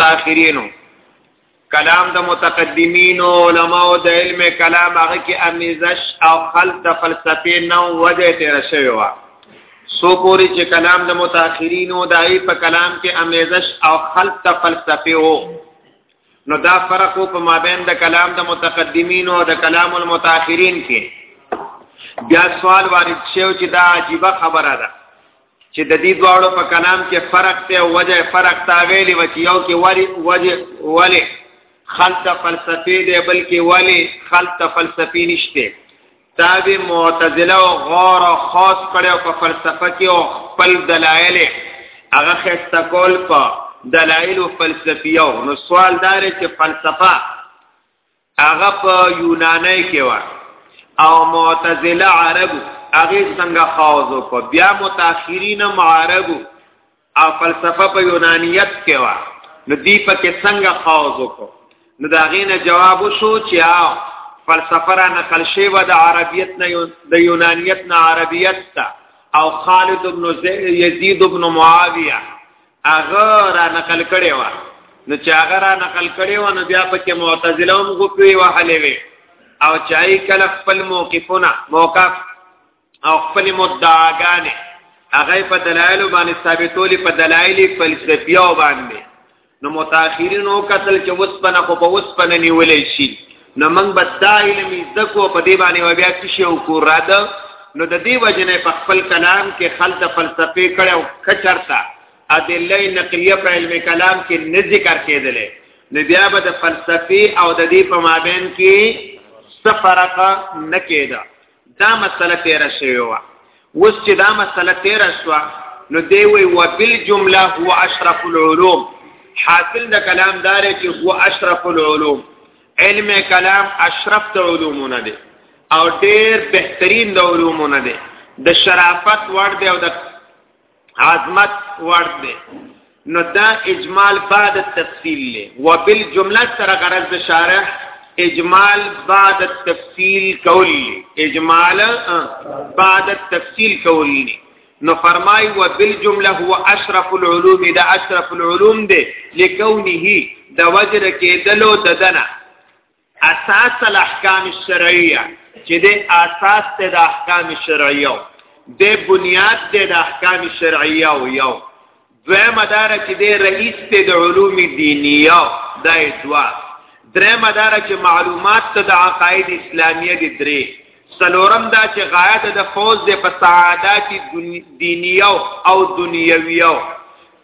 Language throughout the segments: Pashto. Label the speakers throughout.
Speaker 1: تاخرینو کلام د متقدمین او علما او د علم کلام هغه کې امیزش او خلط د فلسفه نو وجه تیر شوی و سو پوری چې کلام د متأخرین او دای په کلام کې امیزش او خلط د فلسفه وو نو دا فرق په مابین د کلام د متقدمین او د کلام المتأخرین کې بیا سوال وارد شوی چې دا عجیب خبره ده چې د دې دواړو په کلام کې فرق ته او وجه فرق تا ویلې و چې یو کې وری وجه ولی خلط فلسفي دی بلکې ولی خلط فلسفي نشته تاب معتزله او غور او خاص کړو په فلسفه کې او خپل دلایل هغه خسته کول په دلایل او فلسفیو نو سوال دار چې فلسفه هغه په یوناني کې و او معتزله عرب هغه څنګه خاوزو کو بیا متأخرین عرب او فلسفه په یونانیت کې و نو دی په کې څنګه خاوزو کو نو دا غینه جواب شو چې او فلسفه را نقل شوی و د عربیت نه د یونانیت نه عربیت ته او خالد ابن یزید ابن معاویه هغه را نقل کړي و نو چې هغه را نقل کړي و نو بیا پکې معتزله هم غوپی وهلې وي او چای کله خپل موقفونه موقف او خپل مدعاګانې هغه په دلایل باندې ثابتولې په دلایل فلسفیو باندې نو متأخرینو قتل چې وسپنه خو په وسپنه نیولې شي نو موږ به دا علم زده کو په دې باندې و بیا څه شی وکړو را ده نو د دې وجنه په خپل کلام کې خلط فلسفه کړه او کچرتا ادله نقلیه په علم کلام کې نه ذکر کېدلې نو بیا به د فلسفي او د دې په مابین کې څه فرق نه کېده دا مسله تیر شوی و اوس چې دا مسله تیر شو نو دی وی وبال جمله هو اشرف العلوم حاصل د کلام دار چې هو اشرف العلوم علم کلام اشرف د علومونه دي او ډیر بهترین د علومونه دي د شرافت ور دی او د عظمت ورد دی نو دا اجمال بعد التفصیل له وبال جمله سره غرض شارح اجمال بعد التفصیل کول اجمال بعد التفصیل کول نو فرمای و بل جمله هو اشرف العلوم دا اشرف العلوم دی لکونه د وجر کې دلو ددنه اساس الاحکام الشرعیه چې د اساس ته د احکام شرعیه د بنیاد ته د احکام شرعیه او یو دوه مدار چې د رئیس ته د علوم دینیه د دوا درې مدار چې معلومات ته د عقاید اسلامیه دي درې سلورم دا چې غایت د فوز د په سعادت دینیه او دنیویه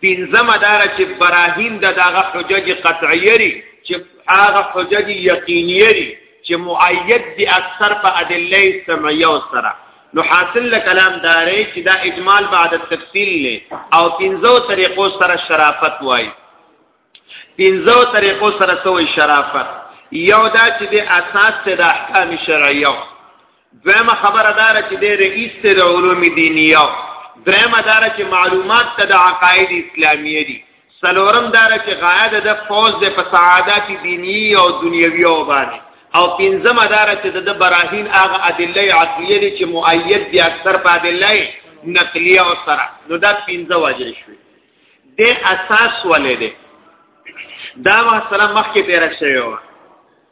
Speaker 1: پنځمه دا ده چې براهین د دغه حجج قطعیه لري چې هغه حجج یقینیه لري چې مؤید دي اکثر په ادله سمعیه او سره نو حاصل له کلام داري چې دا اجمال بعد التفصیل له او پنځو طریقو سره شرافت وای پنځو طریقو سره سوې شرافت یو دا چې د اساس ته د احکام شرعیه دویمه خبره داره چې د رئیس ته د علوم دینیه درېمه داره چې معلومات ته د عقاید اسلامیه دي سلورم داره چې غایه د فوز د فسادات دینی او دنیوي او باندې او پنځمه داره چې د براهین هغه ادله عقلیه دي چې مؤید دي اکثر په ادله نقلیه او سره نو دا پنځه واجب شوي د اساس ولې ده دا وسره مخکې تیر شوی و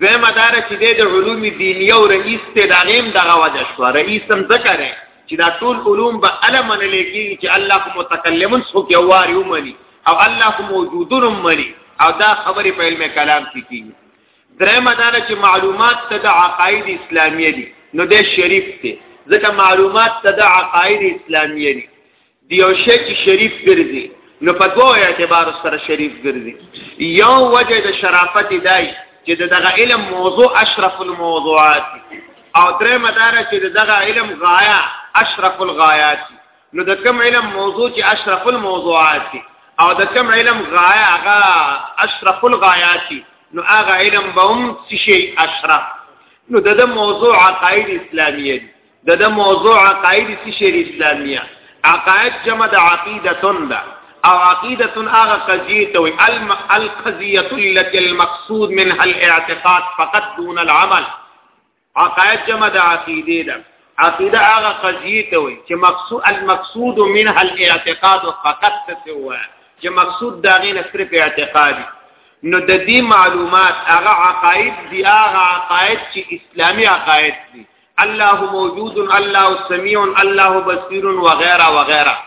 Speaker 1: دویمه دا ده چې دی د علوم دینیه او رئیس دی د هغې هم دغه وجه شوه رئیس هم ځکه دی چې دا ټول علوم به هله منل کېږي چې الله خو متکلمون څوک یو وارې ومني او الله خو موجودون هم مني او دا خبرې په علم کلام کې کېږي درېیمه دا ده چې معلومات ته د عقاید اسلامیه دي نو دی شریف دی ځکه معلومات ته د عقاید اسلامیه دي دی یو شی چې شریف ګرځي نو په دوه اعتبار سره شریف ګرځي یو وجه د شرافت دای چې دغه علم موضوع اشرف الموضوعات او درې مدار چې دغه علم غایا اشرف الغایات نو د کوم علم موضوع چې اشرف الموضوعات او د کوم علم غایا هغه اشرف الغایات نو هغه علم به هم شي اشرف نو د موضوع عقاید اسلامیه د د موضوع عقاید سی شیر اسلامیه عقاید جمع د عقیدتن ده او عقیدتن هغه قضیه ته وی القضیه التي المقصود منها الاعتقاد فقط دون العمل عقاید جمع د عقیده ده عقیده هغه قضیه ته وی چې مقصود المقصود منها الاعتقاد فقط څه وای چې مقصود دا غي نه صرف اعتقادي نو د دې معلومات هغه عقاید دی هغه عقاید چې اسلامی عقاید دي الله موجود الله سميع الله بصير وغيرها وغيرها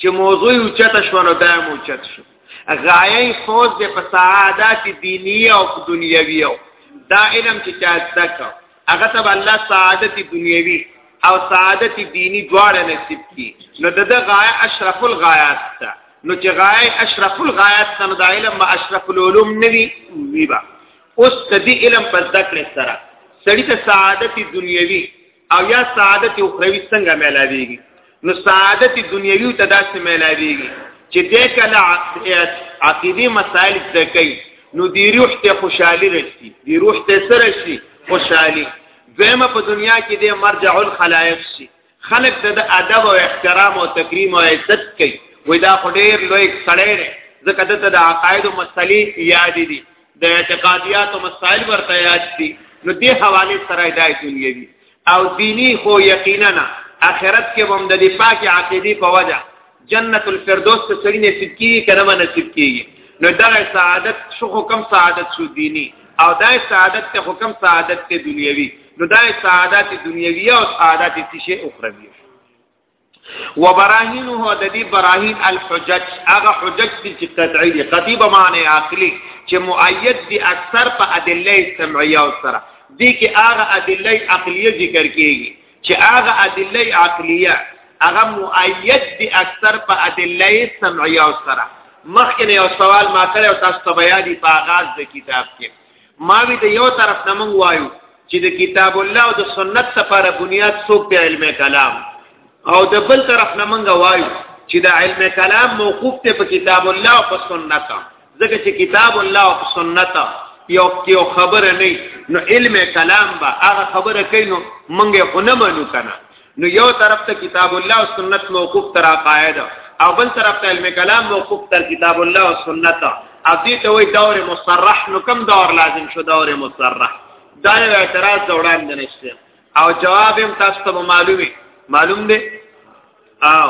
Speaker 1: چې موضوع اوچته شو نو دا مو اوچت شو غایې فوز د فسادات دینی او دنیوي او دا علم چې چا ځکه هغه ته الله سعادت دنیوي او سعادت دینی دواړه نصیب کی نو دغه غایه اشرف الغایات ده نو چې غایه اشرف الغایات ده نو د علم ما اشرف العلوم ندي ویبا اوس د دې علم په زده کړې سره سړی ته سعادت دنیوي او یا سعادت اخروی څنګه ملاويږي نو سعادت دنیوي ته داسې ملاويږي چې دې کله عقيدي مسائل زده کوي نو دی روح ته خوشحالي رسي دی روح ته سره شي خوشحالي زمه په دنیا کې د مرجع الخلائق شي خلک د ادب او احترام او تکریم او عزت کوي وای دا خو ډیر لوی سړی دی ځکه دته د عقاید او مسلې یاد دي د اعتقادیات او مسائل ورته یاد دي نو دې حواله سره دا دنیوي او دینی خو یقینا اخرت کې هم د دې پاکي عقیده په وجه جنت الفردوس ته سړی نصیب کیږي کنه ما نصیب کیږي نو دا سعادت شو حکم سعادت شو دینی او دا سعادت ته حکم سعادت ته دنیوي نو دا سعادت دنیوي او سعادت تشه اخروی وبراهینه د دې براهین الحجج هغه حجج چې قطعی دي قطعی به معنی عقلی چې مؤید دي اکثر په ادله سمعیه او سره دي کې هغه ادله عقلیه ذکر کیږي چې هغه ادله عقلیه هغه مؤید دي اکثر په ادله سمعیه او سره مخکې یو سوال ما کړی او تاسو ته بیا دی په آغاز د کتاب کې ما وی ته یو طرف نه مونږ وایو چې د کتاب الله او د سنت لپاره بنیاد څوک دی علم کلام او د بل طرف نه مونږ وایو چې د علم کلام موقوف ته په کتاب الله او په سنت ځکه چې کتاب الله او سنت یو یو خبره نه نو علم کلام با هغه خبره کینو منګه خونه منو کنه نو یو طرف ته کتاب الله او سنت موقوف تر قاعده او بل طرف ته علم کلام موقوف تر کتاب الله او سنت او دې ته وای دور مصرح نو کم دور لازم شو دور مصرح دا یو اعتراض وړاندې نشته او جواب هم تاسو ته معلومه معلوم دی او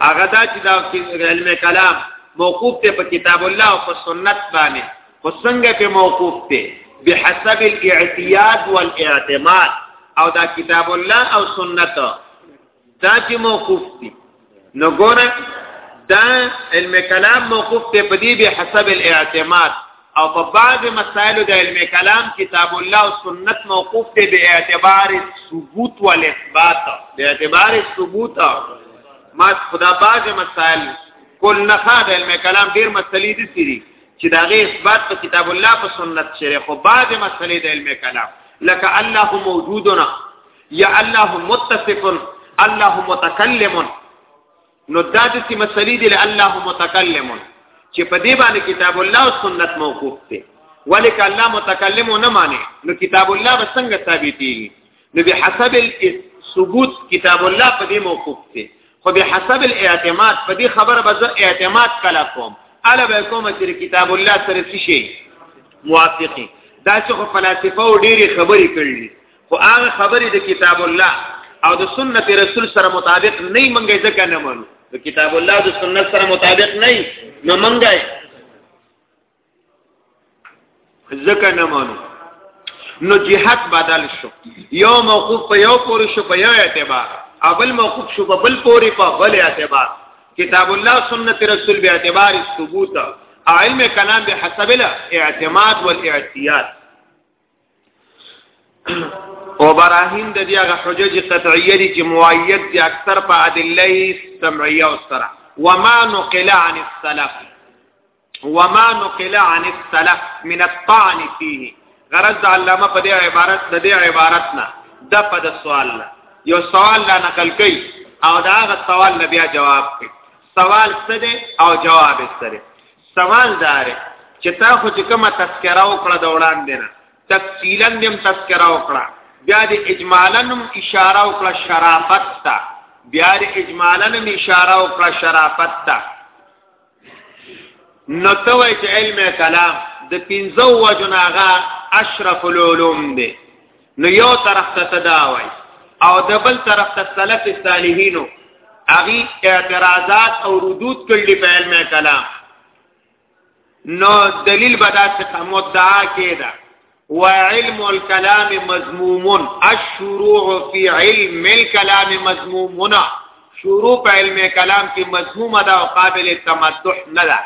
Speaker 1: هغه دا چې دا علم کلام موقوف ته په کتاب الله او په سنت باندې خو څنګه په موقوف ته بحسب الاعتياد والاعتماد او دا کتاب الله او سنت دا چې موقوف دي نو ګوره دا علم کلام موقوف ته په دې بحسب الاعتماد او په بعض مسائل د علم کلام کتاب الله او سنت موقوف دی به اعتبار ثبوت او اثبات به اعتبار ثبوت ما خدا بعض مسائل کول نه خاد علم کلام ډیر مسلې دي سری چې دا غي اثبات په کتاب الله په سنت شری خو بعض مسلې د علم کلام لکه الله موجودنا یا الله متصف الله متکلم نو دا د سی مسلې دی الله متکلم چې په دې باندې کتاب الله او سنت موقوف دی ولیک الله متکلم نه معنی نو کتاب الله به څنګه ثابتېږي نو به حسب الثبوت کتاب الله په دې موقوف دی خو به حسب الاعتماد په دې خبره به زه اعتماد کلا کوم الا به کوم چې کتاب الله سره شي موافقي دا چې خو فلسفه او ډېری خبرې کړلې خو هغه خبرې د کتاب الله او د سنت رسول سره مطابق نه منګي ځکه نه مونږ د کتاب الله او د سنت سره مطابق نه نه منګي ځکه نه مونږ نو جهاد بدل شو یو موقوف په یو پورې شو په یو اعتبار اول موقوف شو په بل پورې په بل اعتبار کتاب الله سنت رسول به اعتبار ثبوت علم کلام به حسب الاعتماد والاعتیاد او براهین د دې هغه حجج قطعیه دي چې مؤید دي اکثر په ادله سمعیه او سره وما نقل عن السلف وما نقل عن السلف من الطعن فيه غرض علامه په دې عبارت د دې عبارت نه د په د سوال نه یو سوال لا نقل کړي او دا غ سوال نه بیا جواب کړي سوال څه دی او جواب څه دی سوال دار چې تا خو چې کومه تذکرہ وکړه د وړاندې نه تفصیلا دیم تذکرہ وکړه بیا د اجمالا هم اشاره وکړه شرافت ته بیا د اجمالا هم اشاره وکړه شرافت ته نو ته وای چې علم کلام د پنځو وجناغه اشرف العلوم دی نو یو طرف ته تداوی او د بل طرف ته سلف صالحینو اغي اعتراضات او ردود کړي په علم کلام نو دلیل بدا څخه مدعا کېده وعلم الكلام مذموم الشروع في علم الكلام مذموم شروع په علم کلام کې مذموم ده او قابل تمدح نه ده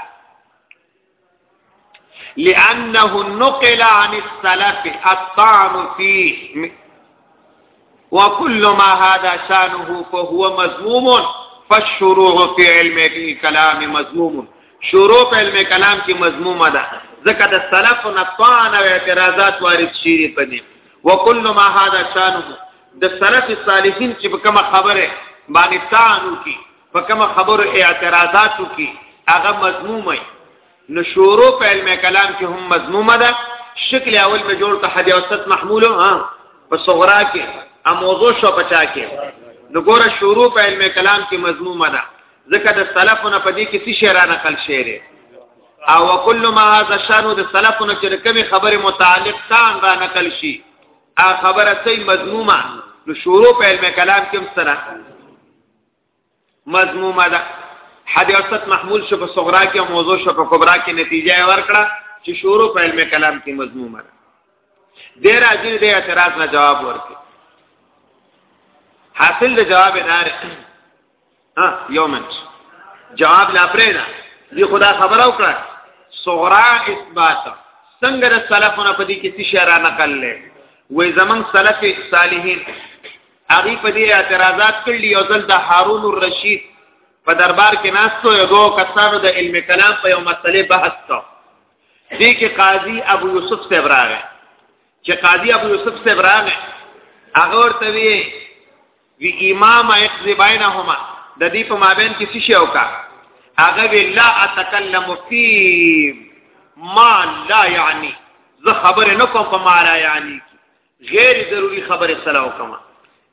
Speaker 1: لانه نقل عن السلف الطعن فيه وكل ما هذا شانه فهو مذموم فالشروع في علم الكلام مذموم شروع په علم کلام کې مذمومه ده ځکه د سلف نه طعن او اعتراضات وارد شي په دې وکل ما هذا شانه د سلف صالحین چې کوم خبره باندې تانو کی په کوم خبرو اعتراضات وکي هغه مضموم وي نو شورو په علم کلام کې هم مضمومه ده شکل اول به جوړ ته حدیث اوسط محمول ها په صغرا کې ا موضوع شو پچا کې نو ګوره شروع په علم کلام کې مضمومه ده ځکه د سلفونو په دې کې څه شعر نقل شعر او وکل ما هذا شان د سلفونو چې کومه خبره متعلق تان را نقل شي ا خبره سي مضمومه نو شروع په علم کلام کې مستره مضمومه ده حدیث اوسط محمول شو په صغرا کې او موضوع شو په کبرا کې نتیجه ورکړه چې شروع په علم کلام کې مضمومه ده د راځي د اعتراض نه جواب ورکړي حاصل د جواب نه ها یو منټ جواب لا پرې نه دی خدا خبر او کړه صغرا اثبات څنګه د سلفونو په دې کې څه شعر نقل لې وې زمون سلف صالحین هغه په دې اعتراضات کړل یو ځل د هارون الرشید په دربار کې ناستو یو دوه کسانو د علم کلام په یو مسله بحث کاو دې کې قاضي ابو یوسف صاحب راغی چې قاضي ابو یوسف صاحب راغی هغه ورته وی وی امام اقضی بینهما د دې په مابین کې څه شی وکا هغه وی لا اتکلم فی ما لا یعنی زه خبر نه کوم په ما لا یعنی غیر ضروری خبره سره وکم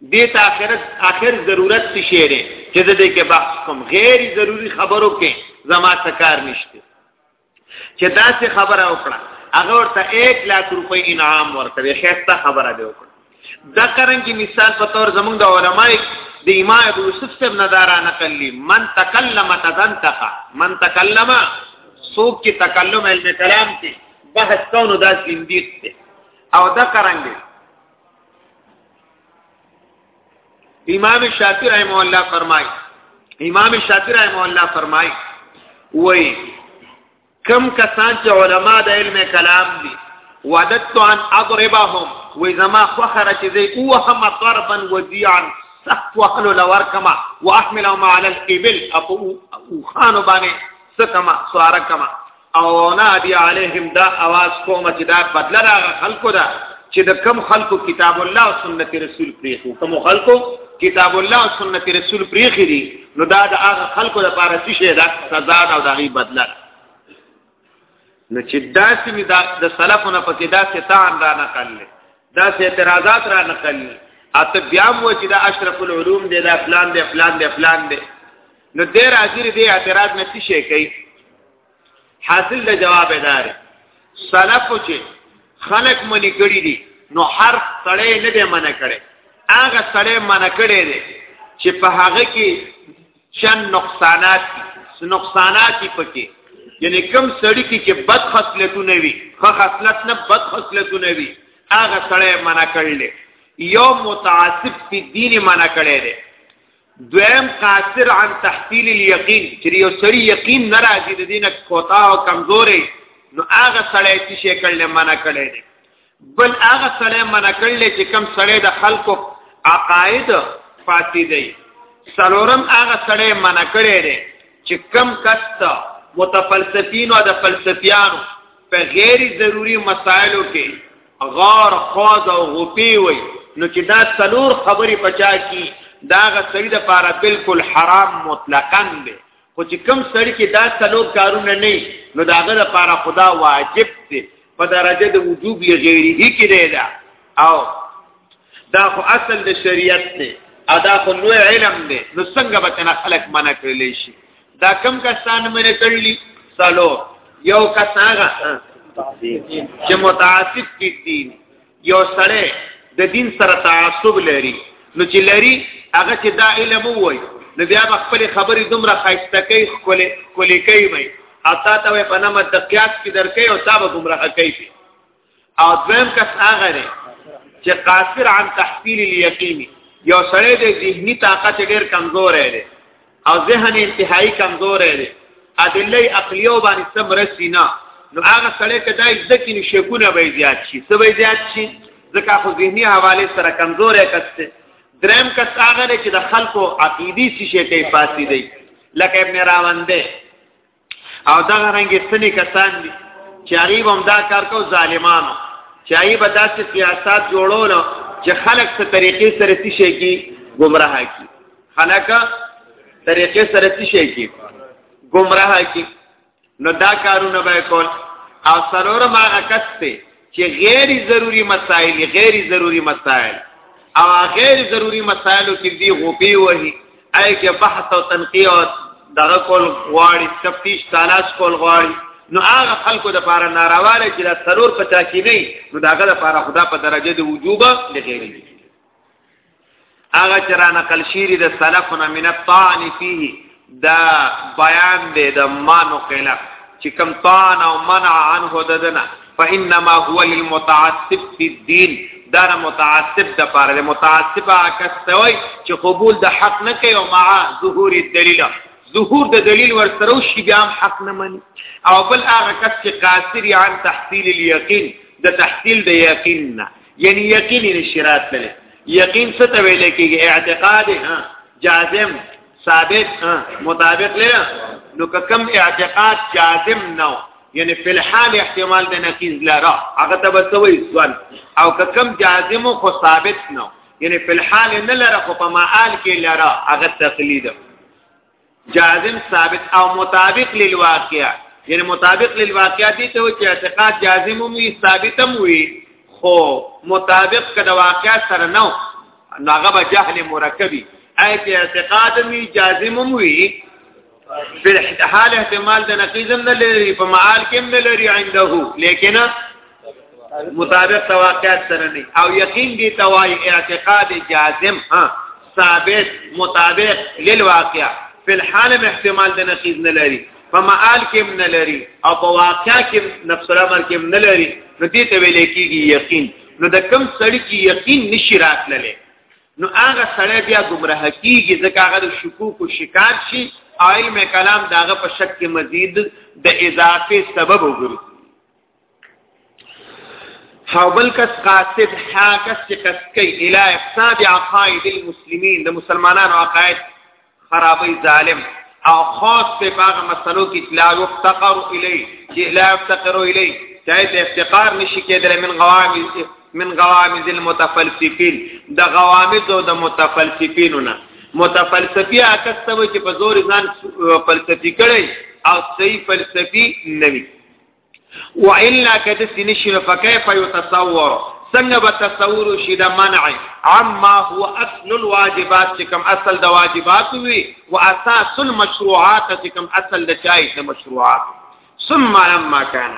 Speaker 1: دې ته اخرت اخر ضرورت څه شی دی چې د دې کې بحث کوم غیر ضروری خبرو کې زما تکار نشته چې دا څه خبره وکړه هغه ورته 1 لک روپۍ انعام ورکړي خسته خبره دی وکړه دا کرنګي مثال په تور زمونږ د علماء د امام ابو یوسف صاحب ندارا نقل لی من تکلم تذنتق من تکلم سوق کی تکلم علم کلام کی بحث کونو دا زندیق ته او دا کرانګي امام شافعی رحم الله فرمای امام شافعی رحم الله فرمای وای کم کسان چې علما د علم کلام دي وددت ان اضربهم و زما فخر چې زي او هم طربا وزيعا سخت وحلو لور کما واحملهم على الابل ابو او خان باندې سکما سوار کما او نه دی علیهم دا आवाज کوم چې دا بدل راغ خلکو دا چې د کم خلکو کتاب الله او سنت رسول پریخو کم خلکو کتاب الله او سنت رسول پریخي دي نو دا د هغه خلکو د پاره څه شي دا سزا او د غي بدل نو چې داسې می دا د سلفونو په کې داسې تان را نقل داسې اعتراضات را نقل اته بیا مو چې دا اشرف العلوم دی دا فلان دی فلان دی فلان دی نو دې راځي دې اعتراض نه څه شي کوي حاصل د جواب ادارې سلف چې خلق منی کړی دي نو هر سړی نه دی منع کړي هغه سړی منع کړي دي چې په هغه کې چند نقصانات دي نقصانات دي پکې یعنی کم سړی کې چې بد خصلتونه وي خو خصلت نه بد خصلتونه وي هغه سړی منع کړل یو متعصب په دین منع کړي دي دویم قاصر عن تحصیل الیقین چې یو سړی یقین ناراضی د دینه کوتا او کمزورې نو هغه سړی چې شکل نه منع کړي دي بل هغه سړی منع کړل چې کم سړی د خلکو عقاید فاتی دی سلورم هغه سړی منع کړي دي چې کم کست متفلسفین او د فلسفیانو په غیر ضروری مسائلو کې غار خوز او غپی وي نو چې دا څلور خبرې پچا کی دا غ سړي د پاره بالکل حرام مطلقاً دی خو چې کم سړي کې دا څلور کارونه نه نو دا غ لپاره خدا واجب دی په درجه د وجوب لغیره کې دی دا او دا خو اصل د شریعت دی ادا خو نو علم دی نو څنګه به کنه خلق منع کړلی شي دا کم کسان مې کړلی سالو یو کس هغه چې متعصب دي دین یو سړی د دین سره تعصب لري نو چې لري هغه چې دا علم وای نو بیا خپل خبرې دومره خایسته کوي خپل کولی کوي وای اتا ته په نامه د قیاس کې درکې او تا به گمراه کوي او دویم کس هغه دی چې قاصر عن تحصیل الیقین یو سړی د ذهنی طاقت ډیر کمزور دی او ذهن انتهایی کمزور دی ادله عقلیو باندې سم رسینا نو هغه سړی کدا ځکه نو شکونه به زیات شي څه به زیات شي ځکه خو ذهنی حواله سره کمزور کسته درم کس هغه چې د خلکو عقیدی شي کې فاسدې لکه ابن راونده او دا رنګ سني کسان دي چې هغه هم دا کار کو ظالمانو چې هغه به داسې سیاست جوړول چې خلک څه طریقې سره څه شي کی گمراه کی خلک طریقې سره څه شي کی گمراه کی نو دا کارونه به کول او سرور ما کسته چې غیر ضروری مسائل غیر ضروری مسائل او غیر ضروری مسائلو کې دی غوپی وهي اې کې بحث او تنقیح او دغه کول غواړي تفتیش تلاش کول غواړي نو هغه خلکو د پاره ناروا لري چې دا سرور پچا کې نه نو داغه د پاره خدا په درجه د وجوبه لګیږي هغه چې را نقل شيری د سلفنا من الطعن فيه دا بیان دی د مانو قله چې کم طعن او منع عنه ددنه فانما هو للمتعصب في الدين دا متعصب د پاره د متعصب عکسوي چې قبول د حق نه کوي او مع ظهور الدلیل ظهور د دلیل ورسره شي بیا هم حق نه مني او بل هغه کس چې قاصر عن تحصیل اليقین د تحصیل د یقین نه یعنی یقین نشی راتللی یقین څه ته ویل کېږي اعتقاد ها جازم ثابت ها مطابق لري نو کوم اعتقاد جازم نه یعنی فی الحال احتمال د نقیز لرا هغه ته بسوي ځوان او کوم جازم خو ثابت نه یعنی فی الحال نه لرا خو په معال کې لرا هغه تقلید جازم ثابت او مطابق للواقع یعنی مطابق للواقع دي ته چې اعتقاد جازم وي ثابت هم وي خو مطابق کده واقع سره نو هغه به جهل مرکبي ایت اعتقاد می جازم وي بل حال احتمال د نقیزم نه لري په معال کې نه لري عنده لیکن مطابق تواقعات سره نه او یقین دی توای اعتقاد جازم ها ثابت مطابق للواقع فی الحال احتمال د نقیز نه لري په معال کې نه لري او په واقع کې نفس الامر کې نه لري نو دې ته ویل کېږي یقین نو د کم سړی چې یقین نشي راتللی نو هغه سړی بیا گمراه کیږي ځکه هغه د شکوک او شکار شي علم کلام داغه په شک کې مزید د اضافه سبب وګرځي او بل کس قاصد ها کس چې کس کوي الی افساد عقائد المسلمین د مسلمانانو عقاید خرابې ظالم او خاص په باغ مسلو کې لا یفتقر الی چې لا یفتقر الی شاید افتقار نشي کېدل من غوامز من غوامز المتفلسفین د غوامز او د متفلسفینو نه متفلسفی عکس ته چې په زور ځان فلسفي کړي او صحیح فلسفي نه وي والا کده سنشنه فكيف يتصور څنګه به تصور شي د منع عما هو اصل الواجبات چې کوم اصل د واجبات وي او اساس المشروعات چې کوم اصل د جایز مشروعات ثم لما كان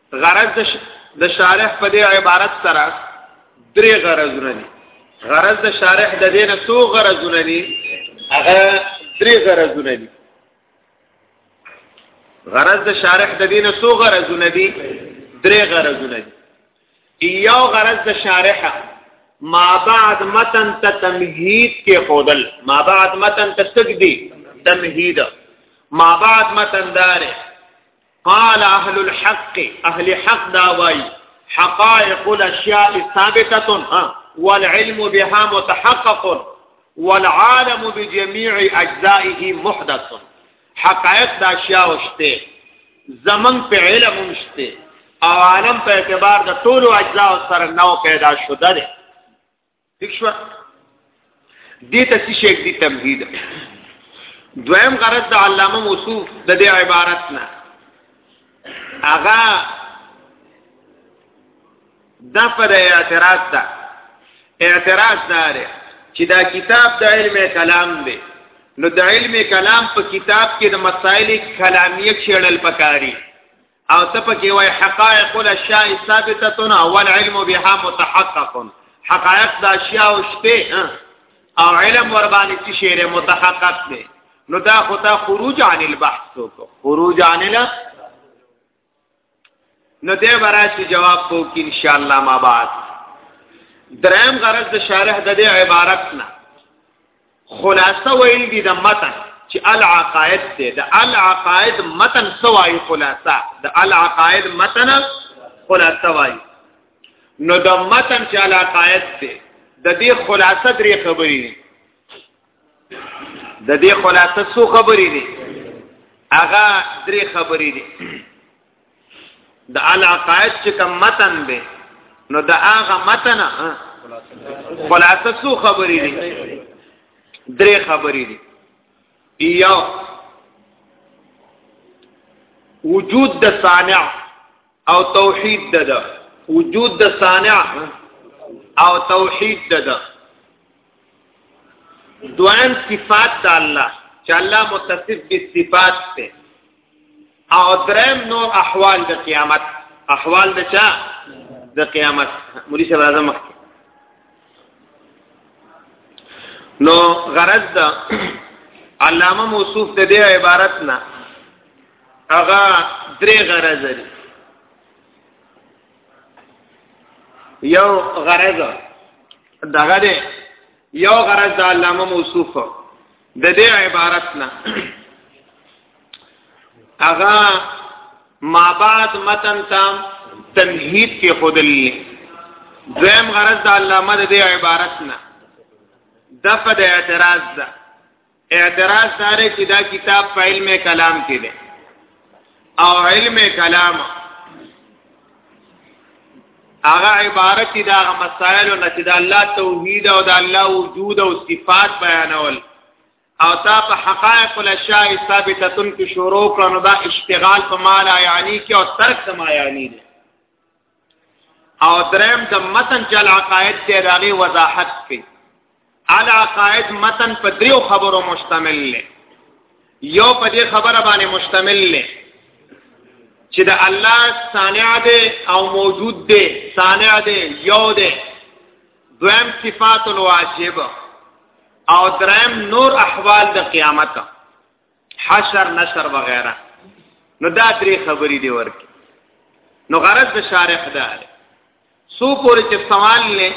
Speaker 1: غرض د شارح په دې عبارت سره درې غرضونه دي غرض د شارح د دې نه څو غرضونه دي هغه درې غرضونه دي غرض د شارح د دې نه څو غرضونه دي درې غرضونه دي یو غرض د شارح ما بعد متن ته تمهید کې خودل ما بعد متن ته سګدي تمهید ما بعد متن داره قال اهل الحق اهل حق دا وای حقائق الاشیاء ثابته والعلم بها متحقق والعالم بجميع اجزائه محدث حقائق دا اشیاء شته زمن په علم شته او عالم په اعتبار د ټولو اجزاء سره نو پیدا شوه ده ٹھیک شو دې ته څه شي دي تمهید دویم غرض د علامه موصوف د دې عبارت نه اغا د پر اعتراض ده اعتراض دار چې دا کتاب د علم کلام دی نو د علم کلام په کتاب کې د مسائل کلامیه چېړل پکاري او ته پکې وای حقائق الاشیاء ثابتتون او العلم بها متحقق حقائق د اشیاء شته او علم ور باندې چې شعر متحقق دی نو دا خو ته خروج عن البحث کو خروج عن ال نو دې براشي جواب کو کې ان شاء الله ما بعد دریم غرض د شارح د دې عبارت نه خلاصه ویل دي د متن چې العقائد دی د العقائد متن سوای خلاصه د العقائد متن خلاصه وای نو د متن چې العقائد دی د دې خلاصه درې خبرې دي د دې خلاصه څو خبرې دي هغه درې خبرې دي د العقائد چې کوم متن دی نو د هغه متن خلاصه څو خبرې دي درې خبرې دي یو وجود د صانع او توحید د ده وجود د صانع او توحید د ده دویم صفات د الله چې الله متصف بالصفات ته او درم نور احوال د قیامت احوال د چا د قیامت مولوی صاحب اعظم نو غرض دا علامه موصوف د دې عبارت نه هغه درې غرض لري یو غرض دغه دی یو غرض د علامه موصوف د دې عبارت نه اغا ما بعد متن تام تمهید کې خودلې دویم غرض د علامه د دې عبارت نه د په د اعتراض ده اعتراض داره چې دا کتاب په علم کلام کې ده او علم کلام هغه عبارت دي دا مسائل نه چې د الله توحید او د الله وجود او صفات بیانول او تا په حقائق الاشیاء ثابتتن کې شروع کړو دا اشتغال په مال یعنی کې او ترک سما یعنی دي او درم د متن چې العقائد ته راغي وضاحت کوي العقائد متن په دریو خبرو مشتمل لې یو په دې خبره باندې مشتمل لې چې د الله صانع دی او موجود دی صانع دی یو دی دویم صفات الواجب او درم نور احوال د قیامت حشر نشر وغیرہ نو دا درې خبرې دی ورکی نو غرض د شارح دا دی سو پورې چې سوال لې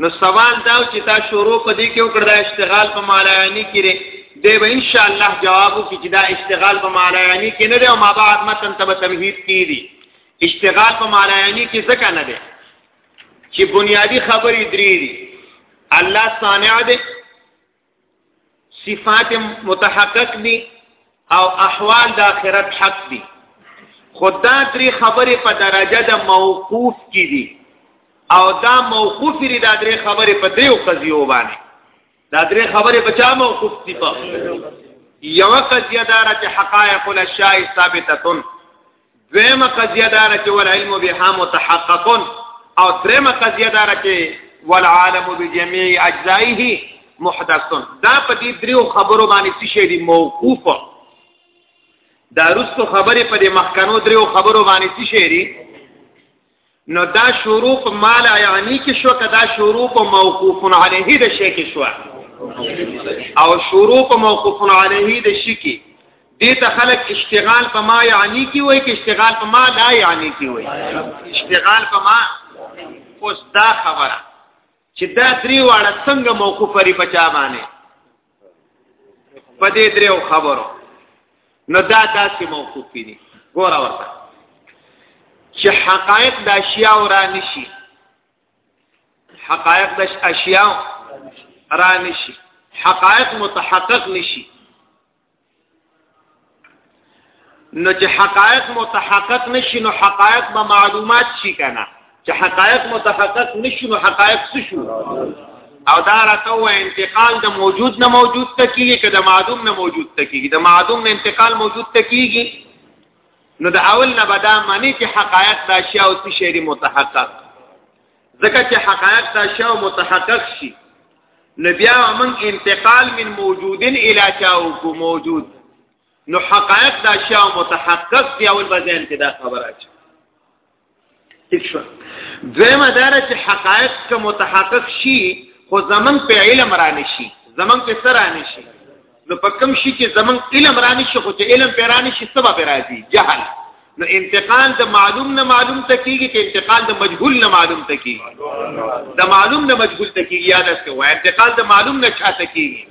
Speaker 1: نو سوال دا چې تا شروع په دې کې وکړه دا اشتغال په مالایانی کړي دی به ان شاء الله جوابو کې چې دا اشتغال په مالایانی کې نه دی او ما بعد متن تب تمهید کیږي اشتغال په مالایانی کې ځکه نه دی چې بنیادی خبرې درې دي الله صانع دی صفات متحقق دي او احوال د آخرت حق دي خدا درې خبرې په درجه د موقوف کې دي او دا موقوف لري دا درې خبرې په دریو قضیو باندې دا درې خبرې په چا موقوف دي په یو قضیه دار چې حقایق الاشیاء ثابتتون دویمه قضیه دار چې ول علم بها متحقق او دریمه قضیه دار چې ول عالم بجميع اجزائه محدث دا په دې دریو خبرو باندې څه شی دی موقوف دا رسو خبرې په دې مخکنو دریو خبرو باندې څه شی دی نو دا شروع په مال یعنی کې شو کدا شروع په موقوف علیه د شی کې شو او شروع په موقوف علیه د شی کې دې ته خلک اشتغال په ما یعنی کې وای کې اشتغال په ما لا یعنی کې وای اشتغال په ما اوس دا خبره چې دا درې واړه څنګه موقوف لري په چا باندې په دې درو خبرو نو دا داسې موقوف دي ګور اورته چې حقایق د اشیاء را نشي حقایق د اشیاء را نشي حقایق متحقق نشي نو چې حقایق متحقق نشي نو حقایق به معلومات شي کنه چې حقایق متحقق نشي نو حقایق څه شو او دا راته و انتقال د موجود نه موجود ته کیږي که د معدوم نه موجود ته کیږي د معدوم نه انتقال موجود ته کیږي نو د اول نه بدا معنی چې حقایق د اشیاء او څه شی متحقق ځکه چې حقایق دا شی او متحقق شي نو بیا موږ انتقال من موجودن الی چاو کو موجود نو حقایق دا شی او متحقق دی اول بزین کې دا خبره اچي ٹھیک شو دویمه دا چې حقایق که متحقق شي خو زمنګ په علم را نشي زمنګ په سر را نشي نو په کوم شي کې زمون علم رانی شي خو چې علم پیرانی شي سبا پیراځي جهل نو انتقال د معلوم نه معلوم ته کیږي چې انتقال د مجهول نه معلوم ته کیږي د معلوم نه مجهول ته کیږي یاد اوسه وای انتقال د معلوم نه چاته کیږي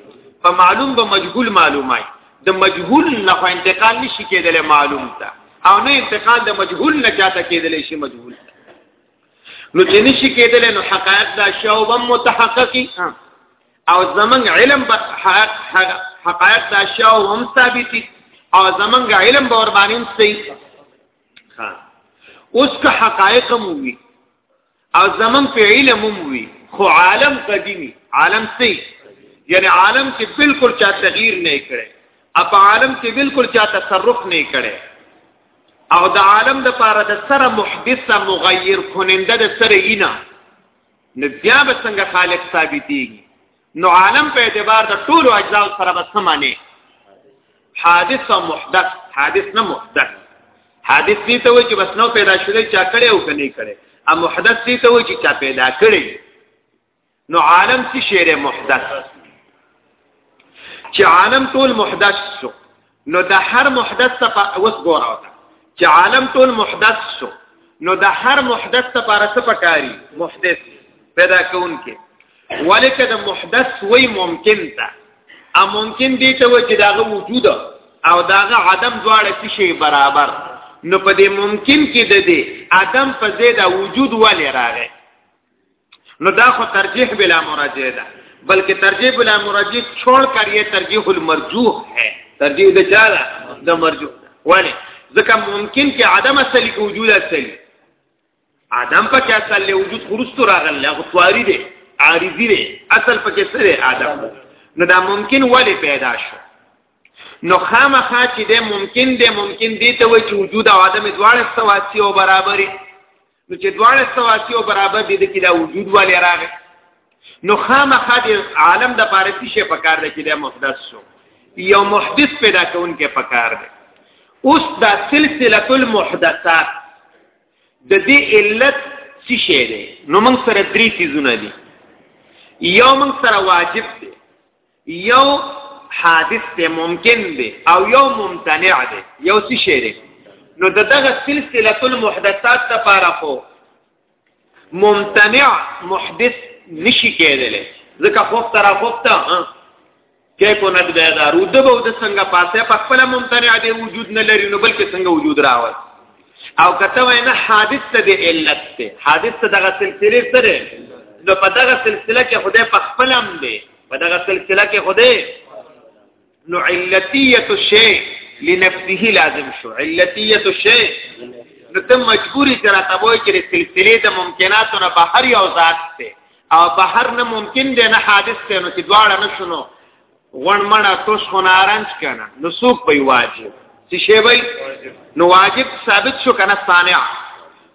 Speaker 1: په معلوم به مجهول معلومای د مجهول نه خو انتقال نشي کېدل معلوم ته او نه انتقال د مجهول نه چاته کېدل شي مجهول ته نو چې نشي کېدل نو حقایق دا شوبم متحققي او زمنګ علم به حقایق د اشیاء هم ثابت او زمنګ علم به ور باندې سي ها اوس که حقایق مو وي او زمنګ په علم مو وي خو عالم قدیمی عالم سي یعنی عالم کې بالکل چا تغییر نه کړي اپ عالم کې بالکل چا تصرف نه کړي او د عالم د پاره د سره محدثه مغیر کننده د سره اینا نو بیا به څنګه خالق ثابتېږي نو عالم په اعتبار د ټولو اجزاو سره به سمانه حادث او محدث حادث نه محدث حادث دې ته وایي چې بس نو پیدا شوی چا کړي او کني کړي او محدث دې ته وایي چې چا پیدا کړي نو عالم څه شی محدث چې عالم ټول محدث شو نو د هر محدث په اوس ګوره وته چې عالم ټول محدث شو نو د هر محدث لپاره څه پکاري محدث پیدا کون کې ولیک د محدث وی ممکن ده ا ممکن دي ته و چې داغه وجود او داغه عدم دواړه څه شي برابر نو په دې ممکن کې د دې عدم په ځای د وجود ولې راغی نو دا خو ترجیح بلا مراجعه ده بلکې ترجیح بلا مراجعه چھوڑ کر یہ ترجیح المرجوح ہے ترجیح د چا ده د مرجوح ولی ځکه ممکن کې عدم اصلي کې وجود اصلي عدم په کې اصل له وجود خروج تو راغل له غطواري دي عارضي دي اصل په کې سره عدم نو دا ممکن ولی پیدا شو نو خامخا چې د ممکن د ممکن دي ته وجود او عدم دواړه سواسي او برابري نو چې دواړه سواسي او برابر دي د کې دا وجود والي راغی نو خامخا د عالم د پاره څه شي پکار دی چې د محدث شو یو محدث پیدا کون کې پکار دی اوس دا سلسله المحدثات د دې علت څه شي دی نو موږ سره درې سيزونه دي یو موږ سره واجب دی یو حادث دی ممکن دی او یو ممتنع دی یو څه شی دی نو دغه سلسله المحدثات لپاره خو ممتنع محدث نشي کېدلی ځکه خوف تر خوف ته کې کو نه دی دا رود به د څنګه پاسه په خپل ممتنع دی وجود نه لري نو بلکې څنګه وجود راوړ او کته وینا حادث ته دی علت ته حادث ته دغه سلسله سره نو په دغه سلسله کې خدای په خپل هم دی په دغه سلسله کې خوده نو علتیت الشیء لنفسه لازم شو علتیت الشیء نو ته مجبوری چې راته وای چې سلسله د ممکناتو نه بهر یو ذات ته او بهر نه ممکن دی نه حادث ته نو چې دواړه نه شنو غونمړه توس خنارنج کنه نو سوق به واجب چې شی وای نو واجب ثابت شو کنه صانع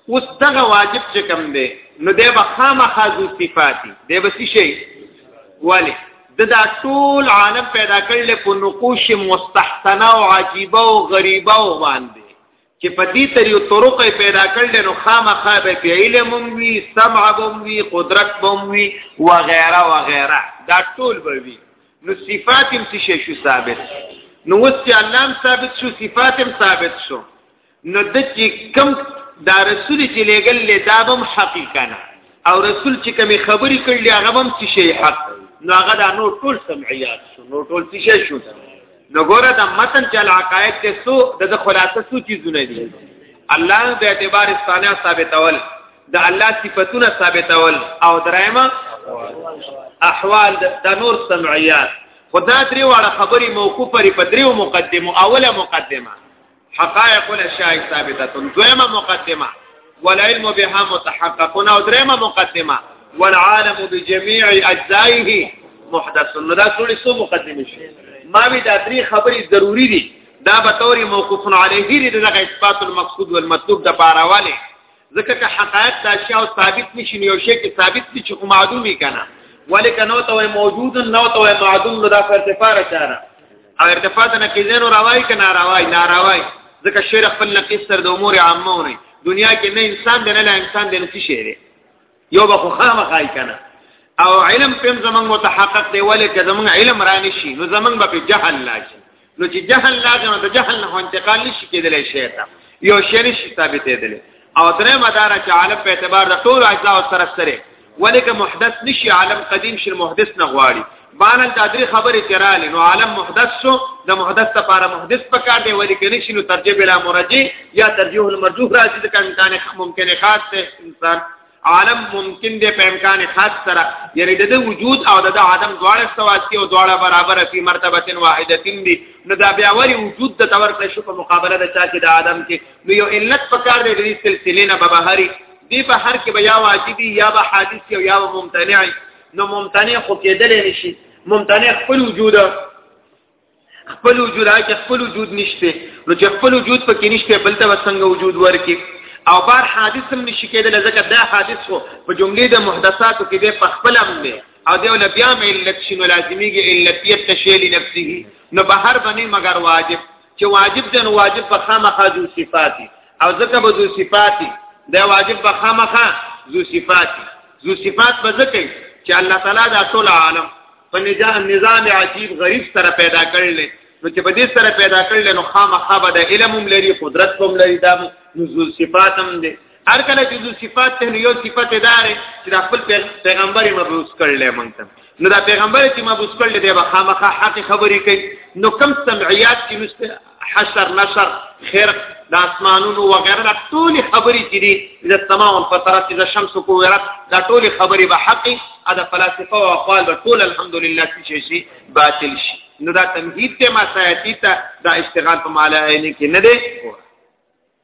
Speaker 1: اوس دغه واجب چې کوم دی نو دی به خامخا ذو صفاتي دی به څه شي ولی د دا ټول عالم پیدا کړل په نقوش مستحسنه او عجیبه او غریبه او باندې چې په دې طریقو طرق پیدا کړل نو خامخا به په علم وي سمع وي قدرت وي و غیره و غیره دا ټول به وي نو صفات هم څه شو ثابت نو وسته الله ثابت شو صفات هم ثابت شو نو د چې کم دا رسول چې لګل له دا بم حقیقانه او رسول چې کمی خبرې کړلې هغه بم څه شي حق نو هغه دا نو ټول سمعیات شو نو ټول څه شو نو ګوره دا متن چې العقائد کې سو د خلاصه سو چیزونه دي الله به اعتبار استانه ثابتول د الله صفاتونه ثابتول او درایمه احوال د نور سمعیات خدا درې واړه خبرې موقوفه لري په دریو مقدمو اوله مقدمه حقائق الاشیاء ثابته دویمه مقدمه والعلم بها متحقق او دریمه مقدمه والعالم بجميع اجزائه محدث نو دا ټول څه مقدمه شي ما وی دا درې خبرې ضروری دي دا به توري موقوف علیه دي دغه اثبات المقصود والمطلوب د پاراواله ځکه که حقایق د اشیاء ثابت نشي نو یو شی کې ثابت دي چې خو معدومي کنه ولیک نو ته وای موجود نو ته وای معدوم نو دا په ارتفاع راځره او ارتفاع د نقیزینو راوای کنه راوای نه راوای ځکه شعر خپل نقیز تر د امور عامه ونه دنیا کې نه انسان دی نه انسان دی نو څه شعر یو به خو خامخای کنه او علم پم زمنګ متحقق دی ولې که زمنګ علم را نشي نو زمنګ به په جهل لاشي نو چې جهل لازم نو جهل نه انتقال نشي کېدلی شي ته یو شی نشي ثابت کېدلی او درې مدار چې عالم په اعتبار د ټول اجزا سره سره ولې که محدث نشي عالم قدیم شي محدث نه غواړي بانل دا درې خبرې چې رالې نو عالم محدث شو د محدث لپاره محدث پکار دی ولې کني شنو ترجیح بلا مرجی یا ترجیح المرجوح راځي د امکان ممکن خاص ته انسان عالم ممکن دی په امکان خاص سره یعنی د وجود او د عدم دواړه سواس کې او دواړه برابر په مرتبه واحده دي نو دا بیا وری وجود د تور کړ شو په مقابله د چا کې د عدم کې نو یو علت پکار دی د سلسله نه بهاري دی په هر کې بیا واجبي یا به حادث یا به ممتنع نو ممتنع خو کېدل نشي ممتنع خپل وجود خپل وجود هغه خپل وجود نشته نو چې خپل وجود پکې نشته بل ته وسنګ وجود ورکي او بار حادث هم نشي کېدل ځکه دا حادث خو په جملې د محدثاتو کې د پخپل هم دی او دیو نه بیا مې علت شنو لازميږي علتیت تشیل نفسه نو بهر باندې مگر واجب چې واجب دی نو واجب به خامخا ذو صفاتی او ځکه به ذو صفاتی دا واجب به خامخا ذو صفاتی ذو صفات به ځکه چې الله تعالی دا ټول عالم په نظام عجیب غریب سره پیدا کړل نو چې په دې سره پیدا کړل نو خامخا به د علم هم لري قدرت هم لري دا نزول صفات هم دي هر کله چې د صفات ته یو صفت ادارې چې د خپل پیغمبر مبعوث کړل مونږ ته نو دا پیغمبر چې مبعوث کړل دی به خامخا حق خبرې کوي نو کم سمعیات چې نشته حشر نشر خیر د اسمانونو وغیره دا ټول خبرې چې دي د سما او فطرت د شمس کو ورت دا ټول خبرې به حق ادا فلسفه او اقوال به ټول الحمدلله چې شي باطل شي نو دا تمهید ته ما سایتی ته دا اشتغال په معنی نه کې نه دی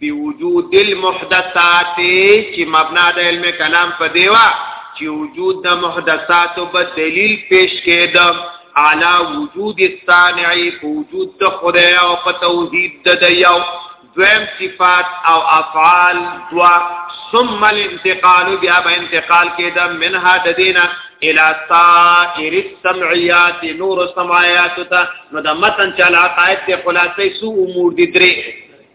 Speaker 1: بوجود المحدثات چې مبنا د علم کلام په دیوا چې وجود د محدثات په دلیل پیش کېد علا وجود الصانع وجود د خدای او په توحید د یو دویم صفات او افعال دوا ثم الانتقال بیا به انتقال کېد منها د دینه الى سائر السمعيات نور السمعيات ته نو د متن چل عقائد ته خلاصې سو امور دي درې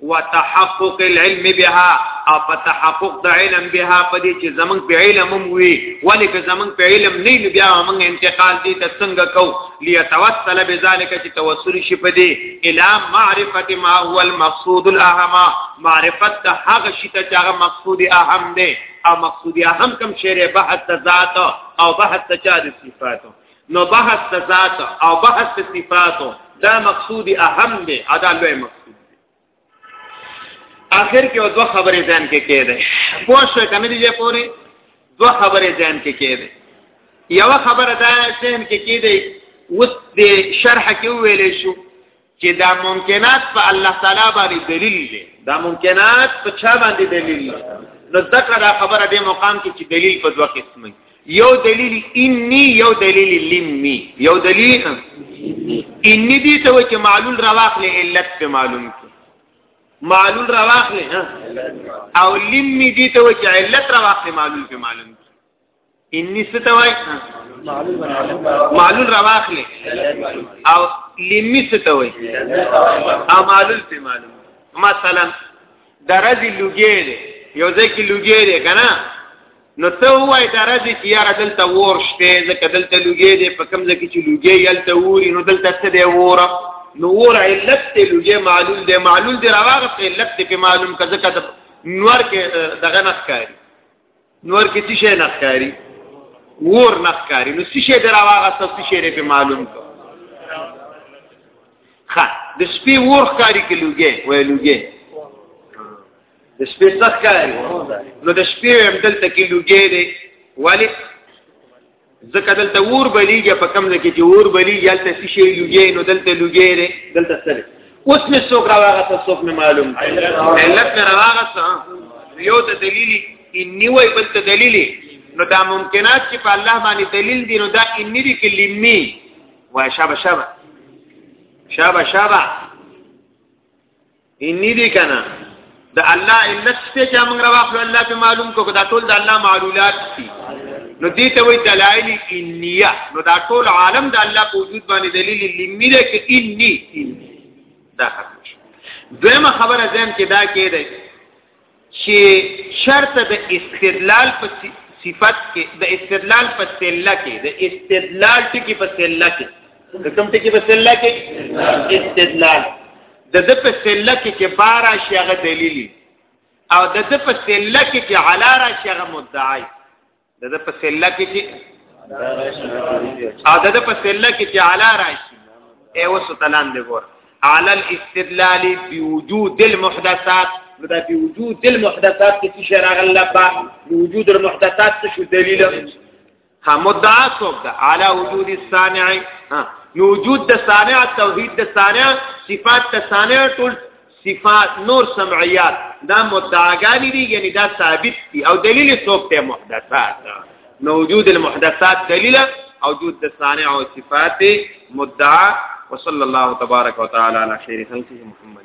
Speaker 1: وتحقق العلم بها او په تحقق د علم بها په دې چې زمون په علم وي ولې که زمون په علم نه نو بیا موږ انتقال دي ته څنګه کو ليتوسل بذلك چې توسل شي په دې الى معرفت ما هو المقصود الاهم معرفت د هغه شي ته چې هغه مقصود اهم دی او مقصود اهم کوم شی بحث ذات او بحث چا د صفاتو نو بحث د ذات او بحث د صفاتو دا مقصود اهم دی ادا لوی مقصود دی اخر کې دوه خبرې ځان کې کېده پوه شو کنه دې پوری دوه خبرې ځان کې کېده یو خبره دا ځان کې کېده اوس د شرح کې ویلې شو چې دا ممکنات په الله تعالی باندې دلیل دی دا ممکنات په چا باندې دلیل دی نو ذکر دا خبره د مقام کې چې دلیل په دوه قسمه یو دلیل انی یو دلیل لمی یو دلیل انی دي ته چې معلول رواخل علت په معلوم کې معلول رواخل او لمی دي ته چې علت رواخل معلول په معلوم انی ستوای معلول رواخلی او لمی ستوای او معلول ته معلوم مثلا درځي لوګي دی یو ځکه لوګي دی کنه نو ته وای درځي چې یار دلته ور شته ځکه دلته لوګي دی په کوم ځکه چې لوګي یلته ووري نو دلته څه دی وره نو ور علت ته لوګي معلول دی معلول دی راغه علت ته معلوم کځه کته نور کې دغه نخ کوي نور کې څه شي نخکاری ور نخکاری نو څه شي دراواغه څه شي په معلوم کو خا د سپي ور خکاری کې لوګي وای لوګي د سپي څخه نو د سپي هم دلته کې لوګي دی ولی ځکه دلته ور بلیږي په کم ځکه چې ور بلیږي هلته څه شی لوګي نو دلته لوګي دی دلته سره اوس مې څوک راغسته څوک مې معلوم علت مې راغسته یو ته دلیل انی وای بل ته دلیل نو دا ممکنات چې په الله باندې دلیل دي نو دا انی دي کلمی وای شابه شابه شابه شابه انی دی کنه د الله علت څه چې موږ راوخلو الله ته معلوم کو دا ټول د الله معلولات دي نو دې ته وی دلایل انیه نو دا ټول عالم د الله په وجود باندې دلیل لمی ده کې انی دا خبره دویمه خبره زم کې دا کې ده چی چرته د استدلال په صفت کې د استدلال په سله کې د استدلال ټکی په سله کې د کوم ټکی په سله کې استدلال د د په سله کې کې بارا شغه دلیلی او د د په سله کې کې علا را شغه مدعی د د په سله کې چې او د د په سله کې چې علا راشي ای وسو تلان دی ګور علی الاستدلال بوجود المحدثات دا بوجود المحدثات کې چې راغل لبا بوجود المحدثات څه شو دلیل ها مدعا څوک ده علی وجود الصانع ها وجود د صانع توحید د صانع صفات د صانع ټول صفات نور سمعیات دا مدعاګانی دي یعنی دا ثابت دي او دلیل څوک ته محدثات نو وجود المحدثات دلیل او وجود د صانع او صفات مدعا وصلی الله تبارک وتعالى على خير خلقه محمد